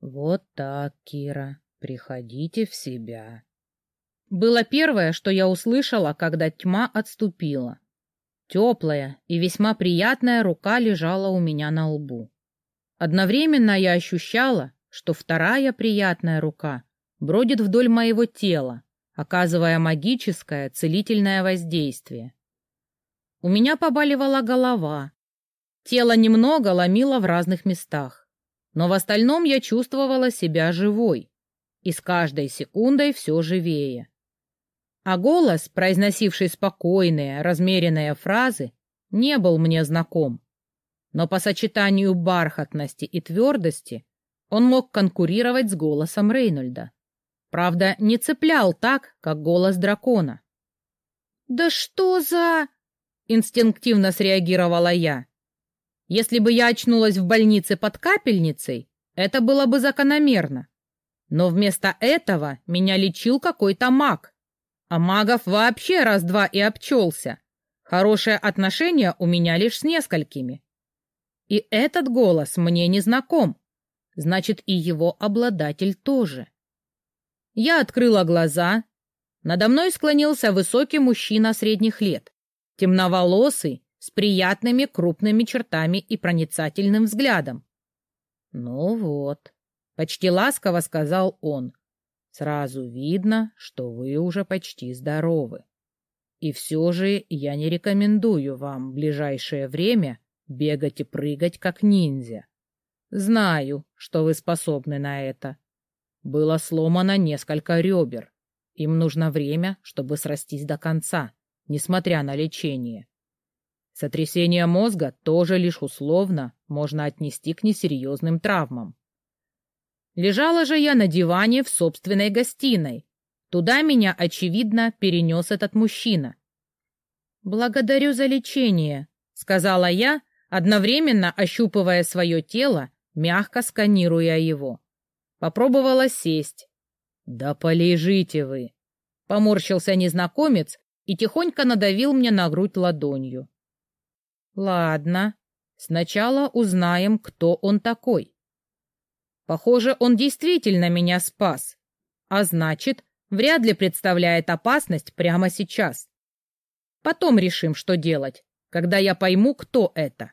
Вот так, Кира, приходите в себя. Было первое, что я услышала, когда тьма отступила. Теплая и весьма приятная рука лежала у меня на лбу. Одновременно я ощущала, что вторая приятная рука бродит вдоль моего тела, оказывая магическое целительное воздействие. У меня побаливала голова, тело немного ломило в разных местах, но в остальном я чувствовала себя живой и с каждой секундой все живее. А голос, произносивший спокойные, размеренные фразы, не был мне знаком. Но по сочетанию бархатности и твердости он мог конкурировать с голосом Рейнольда. Правда, не цеплял так, как голос дракона. «Да что за...» — инстинктивно среагировала я. Если бы я очнулась в больнице под капельницей, это было бы закономерно. Но вместо этого меня лечил какой-то маг. А магов вообще раз-два и обчелся. Хорошее отношение у меня лишь с несколькими. И этот голос мне не знаком. Значит, и его обладатель тоже. Я открыла глаза. Надо мной склонился высокий мужчина средних лет, темноволосый, с приятными крупными чертами и проницательным взглядом. «Ну вот», — почти ласково сказал он, — «сразу видно, что вы уже почти здоровы. И все же я не рекомендую вам в ближайшее время бегать и прыгать, как ниндзя. Знаю, что вы способны на это. Было сломано несколько ребер. Им нужно время, чтобы срастись до конца, несмотря на лечение. Сотрясение мозга тоже лишь условно можно отнести к несерьезным травмам. Лежала же я на диване в собственной гостиной. Туда меня, очевидно, перенес этот мужчина. «Благодарю за лечение», — сказала я, одновременно ощупывая свое тело, мягко сканируя его. Попробовала сесть. «Да полежите вы!» — поморщился незнакомец и тихонько надавил мне на грудь ладонью. «Ладно, сначала узнаем, кто он такой. Похоже, он действительно меня спас, а значит, вряд ли представляет опасность прямо сейчас. Потом решим, что делать, когда я пойму, кто это».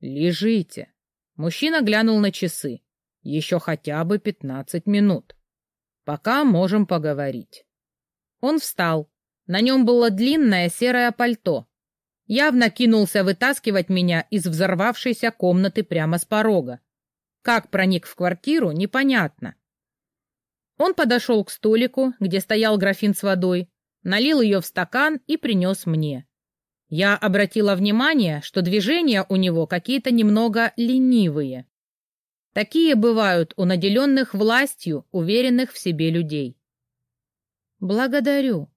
«Лежите!» Мужчина глянул на часы. Еще хотя бы пятнадцать минут. Пока можем поговорить. Он встал. На нем было длинное серое пальто. Явно кинулся вытаскивать меня из взорвавшейся комнаты прямо с порога. Как проник в квартиру, непонятно. Он подошел к столику, где стоял графин с водой, налил ее в стакан и принес мне. Я обратила внимание, что движения у него какие-то немного ленивые. Такие бывают у наделенных властью, уверенных в себе людей. «Благодарю.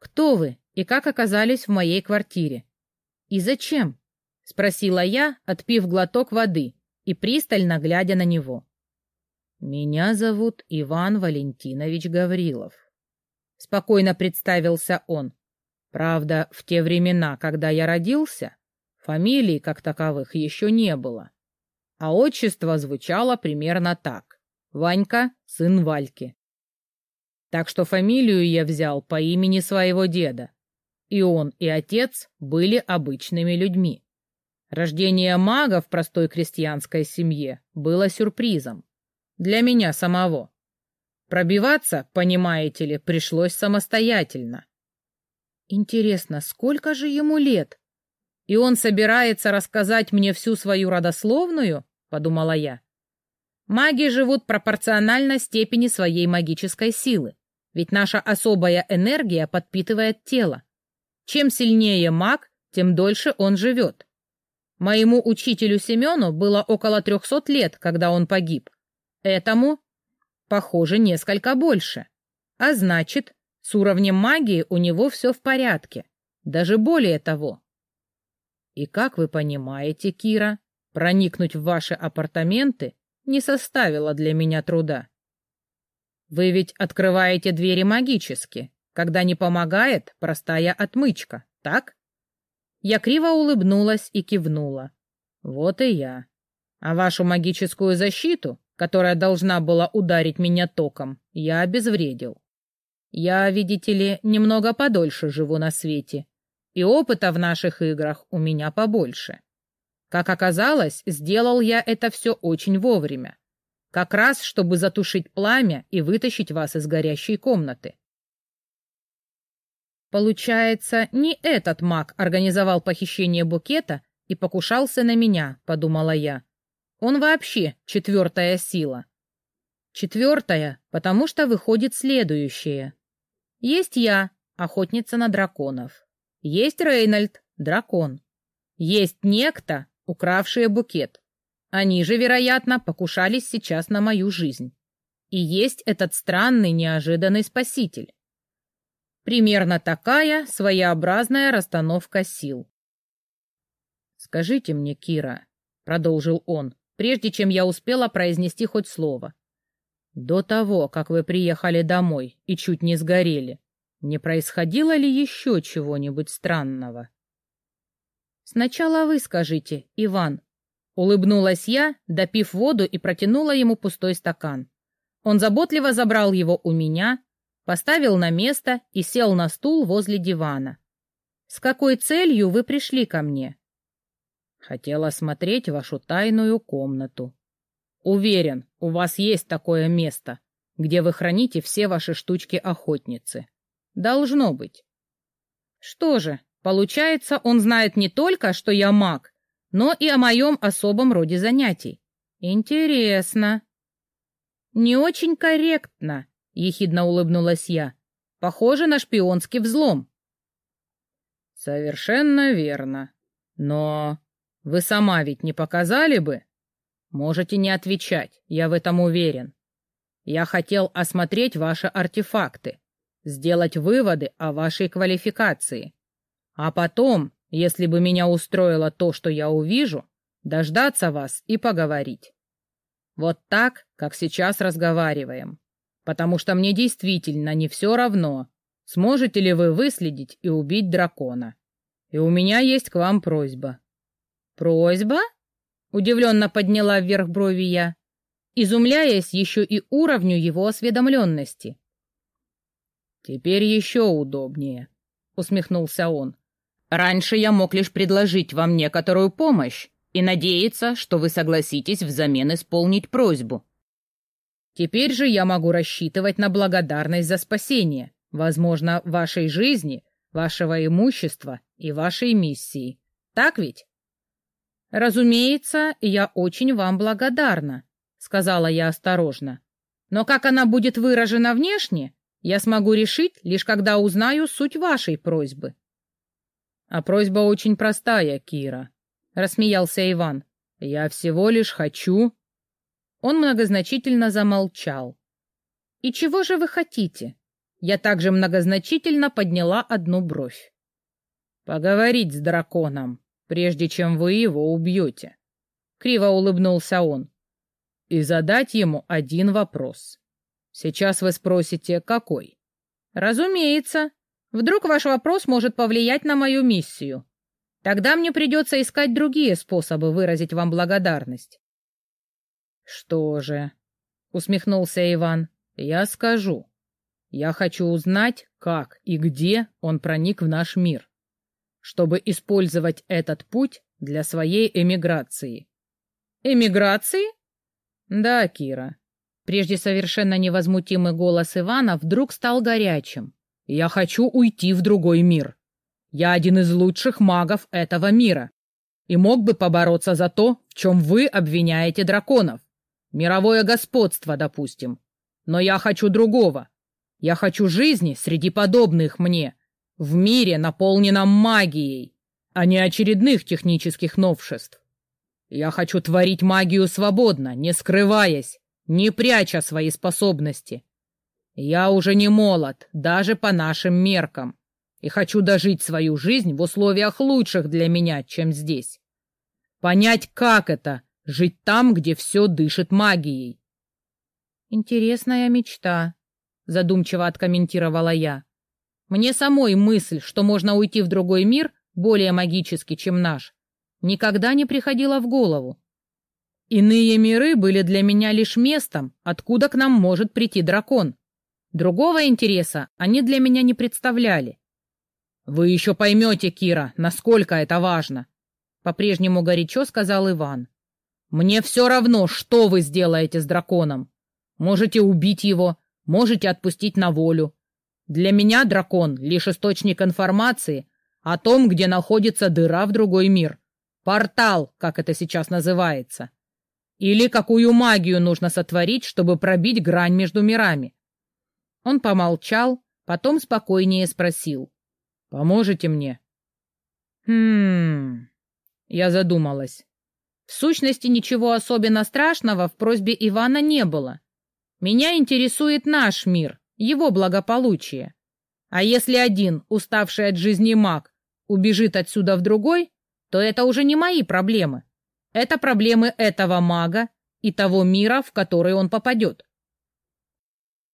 Кто вы и как оказались в моей квартире? И зачем?» — спросила я, отпив глоток воды и пристально глядя на него. «Меня зовут Иван Валентинович Гаврилов», — спокойно представился он. «Правда, в те времена, когда я родился, фамилий как таковых еще не было а отчество звучало примерно так. Ванька — сын Вальки. Так что фамилию я взял по имени своего деда. И он, и отец были обычными людьми. Рождение мага в простой крестьянской семье было сюрпризом. Для меня самого. Пробиваться, понимаете ли, пришлось самостоятельно. Интересно, сколько же ему лет? И он собирается рассказать мне всю свою родословную? — подумала я. Маги живут пропорционально степени своей магической силы, ведь наша особая энергия подпитывает тело. Чем сильнее маг, тем дольше он живет. Моему учителю Семену было около трехсот лет, когда он погиб. Этому, похоже, несколько больше. А значит, с уровнем магии у него все в порядке. Даже более того. И как вы понимаете, Кира, Проникнуть в ваши апартаменты не составило для меня труда. Вы ведь открываете двери магически, когда не помогает простая отмычка, так? Я криво улыбнулась и кивнула. Вот и я. А вашу магическую защиту которая должна была ударить меня током, я обезвредил. Я, видите ли, немного подольше живу на свете, и опыта в наших играх у меня побольше. Как оказалось, сделал я это все очень вовремя. Как раз, чтобы затушить пламя и вытащить вас из горящей комнаты. Получается, не этот маг организовал похищение букета и покушался на меня, подумала я. Он вообще четвертая сила. Четвертая, потому что выходит следующее. Есть я, охотница на драконов. Есть Рейнольд, дракон. Есть некто, укравшие букет. Они же, вероятно, покушались сейчас на мою жизнь. И есть этот странный, неожиданный спаситель. Примерно такая своеобразная расстановка сил. «Скажите мне, Кира», — продолжил он, прежде чем я успела произнести хоть слово, «до того, как вы приехали домой и чуть не сгорели, не происходило ли еще чего-нибудь странного?» «Сначала вы скажите, Иван», — улыбнулась я, допив воду и протянула ему пустой стакан. Он заботливо забрал его у меня, поставил на место и сел на стул возле дивана. «С какой целью вы пришли ко мне?» «Хотел осмотреть вашу тайную комнату. Уверен, у вас есть такое место, где вы храните все ваши штучки-охотницы. Должно быть». «Что же, Получается, он знает не только, что я маг, но и о моем особом роде занятий. Интересно. Не очень корректно, ехидно улыбнулась я. Похоже на шпионский взлом. Совершенно верно. Но вы сама ведь не показали бы? Можете не отвечать, я в этом уверен. Я хотел осмотреть ваши артефакты, сделать выводы о вашей квалификации. А потом, если бы меня устроило то, что я увижу, дождаться вас и поговорить. Вот так, как сейчас разговариваем. Потому что мне действительно не все равно, сможете ли вы выследить и убить дракона. И у меня есть к вам просьба. Просьба? Удивленно подняла вверх брови я, изумляясь еще и уровню его осведомленности. Теперь еще удобнее, усмехнулся он. Раньше я мог лишь предложить вам некоторую помощь и надеяться, что вы согласитесь взамен исполнить просьбу. Теперь же я могу рассчитывать на благодарность за спасение, возможно, вашей жизни, вашего имущества и вашей миссии. Так ведь? Разумеется, я очень вам благодарна, сказала я осторожно. Но как она будет выражена внешне, я смогу решить, лишь когда узнаю суть вашей просьбы. А просьба очень простая, Кира, рассмеялся Иван. Я всего лишь хочу. Он многозначительно замолчал. И чего же вы хотите? Я также многозначительно подняла одну бровь. Поговорить с драконом, прежде чем вы его убьете. Криво улыбнулся он. И задать ему один вопрос. Сейчас вы спросите, какой? Разумеется, Вдруг ваш вопрос может повлиять на мою миссию. Тогда мне придется искать другие способы выразить вам благодарность. Что же, усмехнулся Иван, я скажу. Я хочу узнать, как и где он проник в наш мир, чтобы использовать этот путь для своей эмиграции. Эмиграции? Да, Кира. Прежде совершенно невозмутимый голос Ивана вдруг стал горячим. Я хочу уйти в другой мир. Я один из лучших магов этого мира и мог бы побороться за то, в чем вы обвиняете драконов. Мировое господство, допустим. Но я хочу другого. Я хочу жизни среди подобных мне, в мире, наполненном магией, а не очередных технических новшеств. Я хочу творить магию свободно, не скрываясь, не пряча свои способности, я уже не молод, даже по нашим меркам, и хочу дожить свою жизнь в условиях лучших для меня, чем здесь. Понять, как это — жить там, где все дышит магией. «Интересная мечта», — задумчиво откомментировала я. «Мне самой мысль, что можно уйти в другой мир, более магический, чем наш, никогда не приходила в голову. Иные миры были для меня лишь местом, откуда к нам может прийти дракон. Другого интереса они для меня не представляли. «Вы еще поймете, Кира, насколько это важно», — по-прежнему горячо сказал Иван. «Мне все равно, что вы сделаете с драконом. Можете убить его, можете отпустить на волю. Для меня дракон — лишь источник информации о том, где находится дыра в другой мир. Портал, как это сейчас называется. Или какую магию нужно сотворить, чтобы пробить грань между мирами. Он помолчал, потом спокойнее спросил. «Поможете мне?» «Хм...» Я задумалась. В сущности, ничего особенно страшного в просьбе Ивана не было. Меня интересует наш мир, его благополучие. А если один, уставший от жизни маг, убежит отсюда в другой, то это уже не мои проблемы. Это проблемы этого мага и того мира, в который он попадет.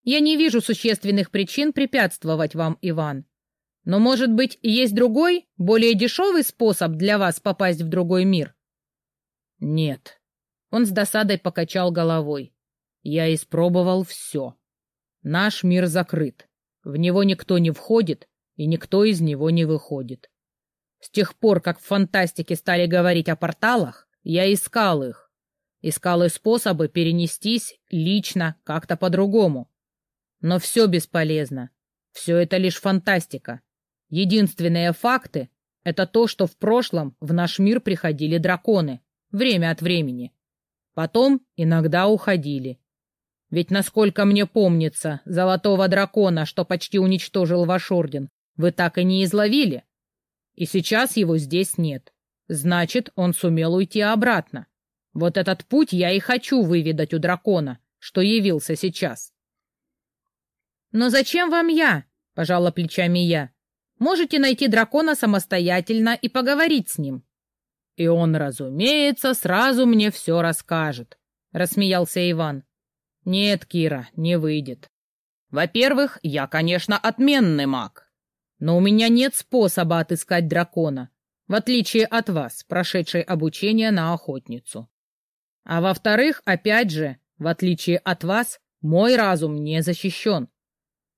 Я не вижу существенных причин препятствовать вам, Иван. Но, может быть, есть другой, более дешевый способ для вас попасть в другой мир? Нет. Он с досадой покачал головой. Я испробовал все. Наш мир закрыт. В него никто не входит, и никто из него не выходит. С тех пор, как в фантастике стали говорить о порталах, я искал их. Искал и способы перенестись лично как-то по-другому. Но все бесполезно. Все это лишь фантастика. Единственные факты — это то, что в прошлом в наш мир приходили драконы. Время от времени. Потом иногда уходили. Ведь, насколько мне помнится, золотого дракона, что почти уничтожил ваш орден, вы так и не изловили. И сейчас его здесь нет. Значит, он сумел уйти обратно. Вот этот путь я и хочу выведать у дракона, что явился сейчас. «Но зачем вам я?» — пожала плечами я. «Можете найти дракона самостоятельно и поговорить с ним». «И он, разумеется, сразу мне все расскажет», — рассмеялся Иван. «Нет, Кира, не выйдет. Во-первых, я, конечно, отменный маг, но у меня нет способа отыскать дракона в отличие от вас, прошедшей обучение на охотницу. А во-вторых, опять же, в отличие от вас, мой разум не защищен.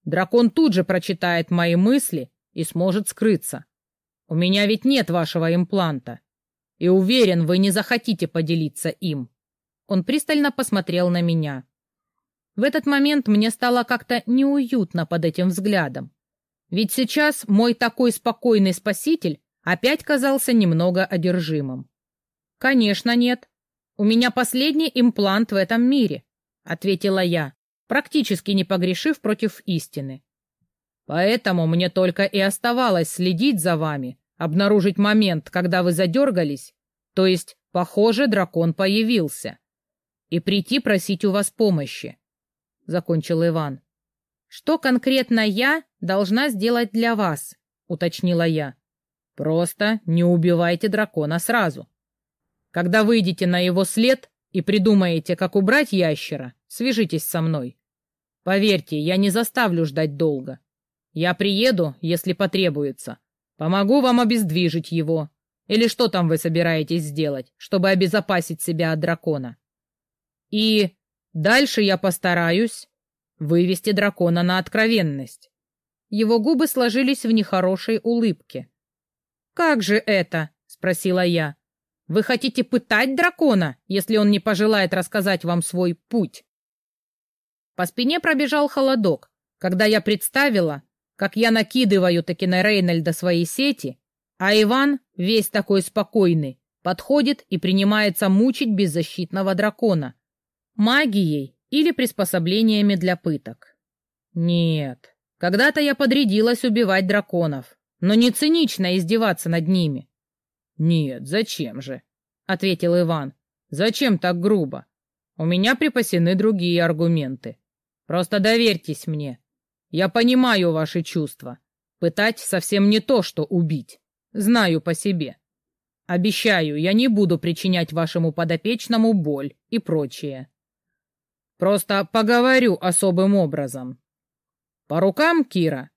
Дракон тут же прочитает мои мысли и сможет скрыться. У меня ведь нет вашего импланта. И уверен, вы не захотите поделиться им. Он пристально посмотрел на меня. В этот момент мне стало как-то неуютно под этим взглядом. Ведь сейчас мой такой спокойный спаситель опять казался немного одержимым. «Конечно нет. У меня последний имплант в этом мире», — ответила я, практически не погрешив против истины. «Поэтому мне только и оставалось следить за вами, обнаружить момент, когда вы задергались, то есть, похоже, дракон появился, и прийти просить у вас помощи», — закончил Иван. «Что конкретно я должна сделать для вас?» — уточнила я. Просто не убивайте дракона сразу. Когда выйдете на его след и придумаете, как убрать ящера, свяжитесь со мной. Поверьте, я не заставлю ждать долго. Я приеду, если потребуется. Помогу вам обездвижить его. Или что там вы собираетесь сделать, чтобы обезопасить себя от дракона? И дальше я постараюсь вывести дракона на откровенность. Его губы сложились в нехорошей улыбке. «Как же это?» — спросила я. «Вы хотите пытать дракона, если он не пожелает рассказать вам свой путь?» По спине пробежал холодок, когда я представила, как я накидываю таки на Рейнольда свои сети, а Иван, весь такой спокойный, подходит и принимается мучить беззащитного дракона. Магией или приспособлениями для пыток. Нет, когда-то я подрядилась убивать драконов, но не цинично издеваться над ними. — Нет, зачем же? — ответил Иван. — Зачем так грубо? У меня припасены другие аргументы. Просто доверьтесь мне. Я понимаю ваши чувства. Пытать совсем не то, что убить. Знаю по себе. Обещаю, я не буду причинять вашему подопечному боль и прочее. Просто поговорю особым образом. По рукам, Кира?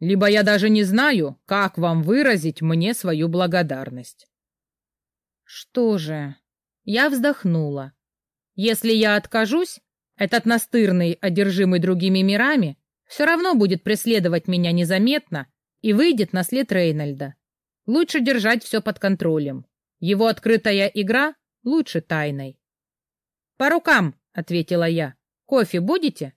либо я даже не знаю, как вам выразить мне свою благодарность. Что же, я вздохнула. Если я откажусь, этот настырный, одержимый другими мирами, все равно будет преследовать меня незаметно и выйдет на след Рейнольда. Лучше держать все под контролем. Его открытая игра лучше тайной. «По рукам!» — ответила я. «Кофе будете?»